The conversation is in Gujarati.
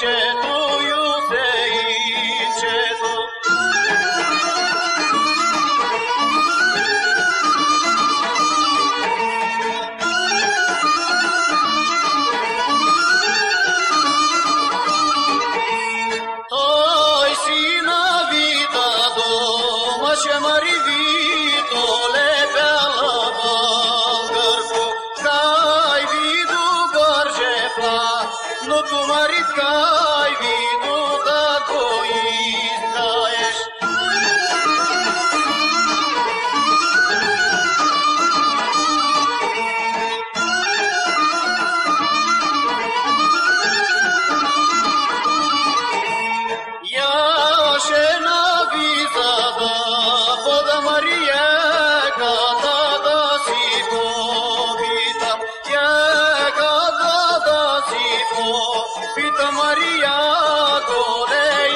chetu Смутно на рідка й પિતમરિયા ગોરે